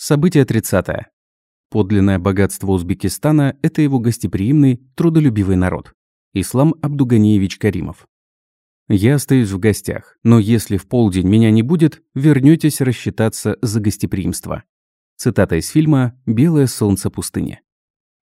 Событие 30. -е. Подлинное богатство Узбекистана – это его гостеприимный, трудолюбивый народ. Ислам Абдуганиевич Каримов. Я остаюсь в гостях, но если в полдень меня не будет, вернётесь рассчитаться за гостеприимство. Цитата из фильма «Белое солнце пустыни».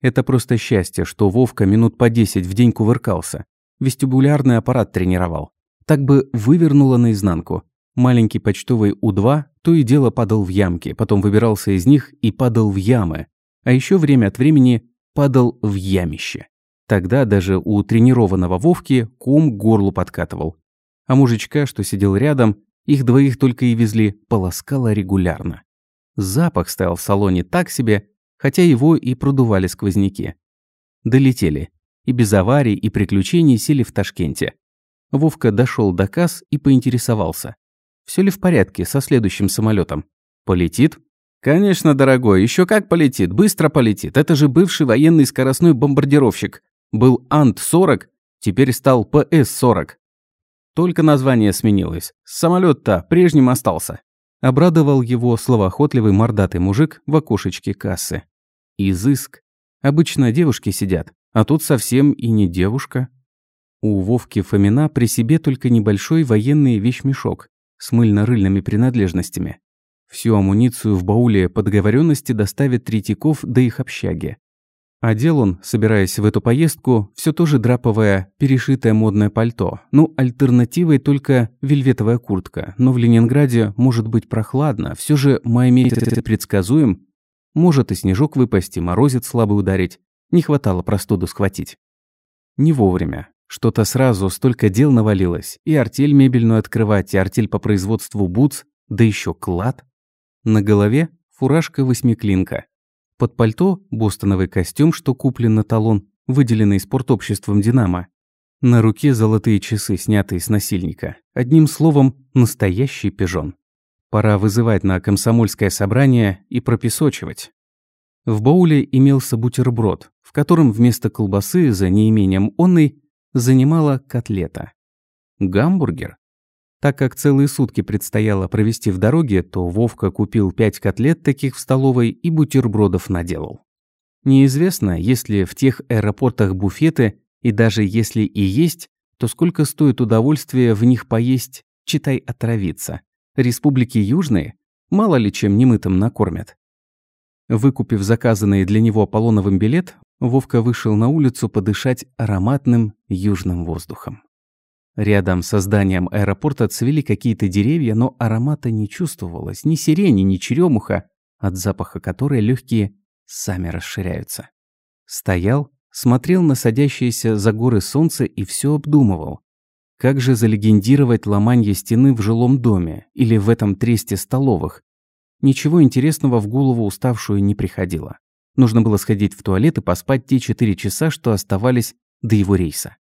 Это просто счастье, что Вовка минут по 10 в день кувыркался. Вестибулярный аппарат тренировал. Так бы вывернуло наизнанку. Маленький почтовый У-2 то и дело падал в ямки, потом выбирался из них и падал в ямы. А еще время от времени падал в ямище. Тогда даже у тренированного Вовки ком к горлу подкатывал. А мужичка, что сидел рядом, их двоих только и везли, полоскало регулярно. Запах стоял в салоне так себе, хотя его и продували сквозняки. Долетели. И без аварий и приключений сели в Ташкенте. Вовка дошел до касс и поинтересовался. Все ли в порядке со следующим самолетом? Полетит? Конечно, дорогой, еще как полетит, быстро полетит. Это же бывший военный скоростной бомбардировщик. Был Ант-40, теперь стал ПС-40. Только название сменилось. Самолет-то прежним остался. Обрадовал его словоохотливый мордатый мужик в окошечке кассы. Изыск. Обычно девушки сидят, а тут совсем и не девушка. У Вовки Фомина при себе только небольшой военный вещмешок с мыльно-рыльными принадлежностями. Всю амуницию в бауле по договоренности доставит Третьяков до их общаги. Одел он, собираясь в эту поездку, все то же драповое, перешитое модное пальто. Ну, альтернативой только вельветовая куртка. Но в Ленинграде может быть прохладно, все же май месяц предсказуем. Может и снежок выпасть, и морозит слабый ударить. Не хватало простуду схватить. Не вовремя. Что-то сразу столько дел навалилось. И артель мебельную открывать, и артель по производству бутс, да еще клад. На голове фуражка восьмиклинка. Под пальто бостоновый костюм, что куплен на талон, выделенный спортобществом «Динамо». На руке золотые часы, снятые с насильника. Одним словом, настоящий пижон. Пора вызывать на комсомольское собрание и пропесочивать. В бауле имелся бутерброд, в котором вместо колбасы, за неимением онной, занимала котлета. Гамбургер? Так как целые сутки предстояло провести в дороге, то Вовка купил пять котлет таких в столовой и бутербродов наделал. Неизвестно, есть ли в тех аэропортах буфеты, и даже если и есть, то сколько стоит удовольствие в них поесть, читай отравиться. Республики Южные мало ли чем немытым накормят. Выкупив заказанный для него Аполлоновым билет, Вовка вышел на улицу подышать ароматным южным воздухом. Рядом со зданием аэропорта цвели какие-то деревья, но аромата не чувствовалось, ни сирени, ни черемуха, от запаха которой легкие сами расширяются. Стоял, смотрел на садящееся за горы солнце и все обдумывал. Как же залегендировать ломанье стены в жилом доме или в этом тресте столовых? Ничего интересного в голову уставшую не приходило. Нужно было сходить в туалет и поспать те четыре часа, что оставались до его рейса.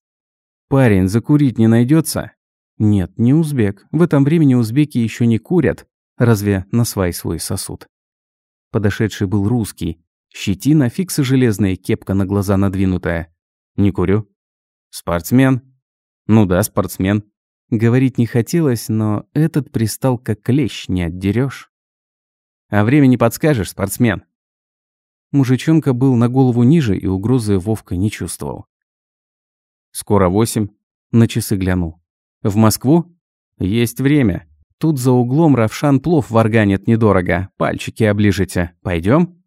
«Парень, закурить не найдется? «Нет, не узбек. В этом времени узбеки еще не курят. Разве на свай свой сосуд?» Подошедший был русский. Щетина, фиксы железные, кепка на глаза надвинутая. «Не курю». «Спортсмен?» «Ну да, спортсмен». Говорить не хотелось, но этот пристал как клещ, не отдерешь. «А время не подскажешь, спортсмен?» Мужичонка был на голову ниже, и угрозы Вовка не чувствовал. «Скоро восемь». На часы глянул. «В Москву?» «Есть время. Тут за углом Равшан плов варганит недорого. Пальчики оближите. Пойдем?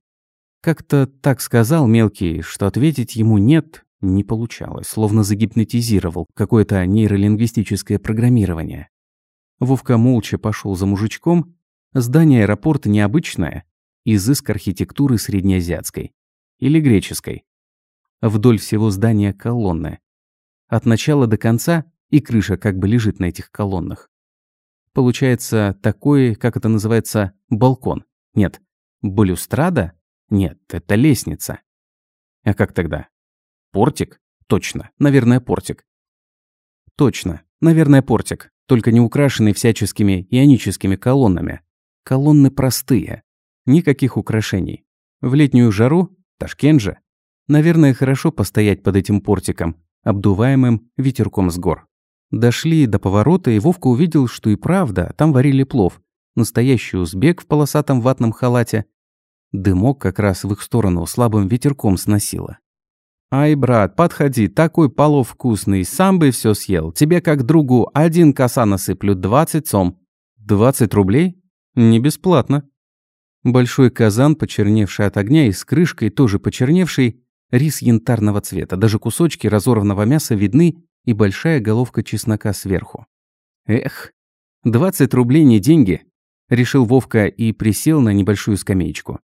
Как-то так сказал мелкий, что ответить ему «нет» не получалось, словно загипнотизировал какое-то нейролингвистическое программирование. Вовка молча пошел за мужичком. Здание аэропорта необычное, изыск архитектуры среднеазиатской или греческой. Вдоль всего здания колонны. От начала до конца и крыша как бы лежит на этих колоннах. Получается такой, как это называется, балкон. Нет, балюстрада? Нет, это лестница. А как тогда? Портик? Точно, наверное, портик. Точно, наверное, портик, только не украшенный всяческими ионическими колоннами. Колонны простые, Никаких украшений. В летнюю жару, Ташкент же, наверное, хорошо постоять под этим портиком, обдуваемым ветерком с гор. Дошли до поворота, и Вовка увидел, что и правда, там варили плов. Настоящий узбек в полосатом ватном халате, Дымок как раз в их сторону слабым ветерком сносило. «Ай, брат, подходи, такой полов вкусный, сам бы все съел. Тебе как другу один коса насыплю, двадцать сом». «Двадцать рублей? Не бесплатно». Большой казан, почерневший от огня и с крышкой, тоже почерневший, рис янтарного цвета, даже кусочки разорванного мяса видны и большая головка чеснока сверху. Эх, двадцать рублей не деньги, решил Вовка и присел на небольшую скамеечку.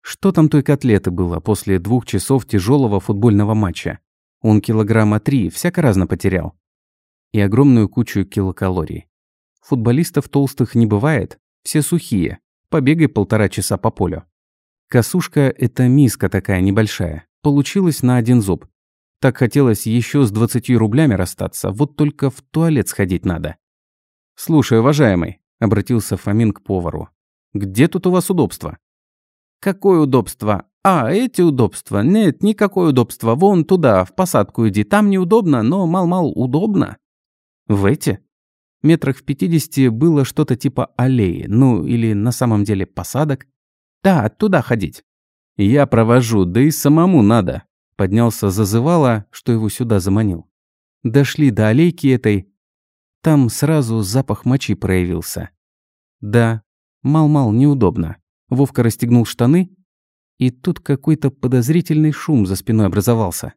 Что там той котлеты было после двух часов тяжелого футбольного матча? Он килограмма три, всяко разно потерял. И огромную кучу килокалорий. Футболистов толстых не бывает, все сухие. Побегай полтора часа по полю. Косушка – это миска такая небольшая. Получилось на один зуб. Так хотелось еще с двадцатью рублями расстаться, вот только в туалет сходить надо. «Слушай, уважаемый», – обратился Фомин к повару. «Где тут у вас удобство?» «Какое удобство? А, эти удобства? Нет, никакое удобство. Вон туда, в посадку иди. Там неудобно, но мал-мал удобно». «В эти?» Метрах в пятидесяти было что-то типа аллеи, ну или на самом деле посадок. «Да, туда ходить». «Я провожу, да и самому надо», – поднялся зазывало, что его сюда заманил. Дошли до аллейки этой. Там сразу запах мочи проявился. Да, мал-мал неудобно. Вовка расстегнул штаны, и тут какой-то подозрительный шум за спиной образовался.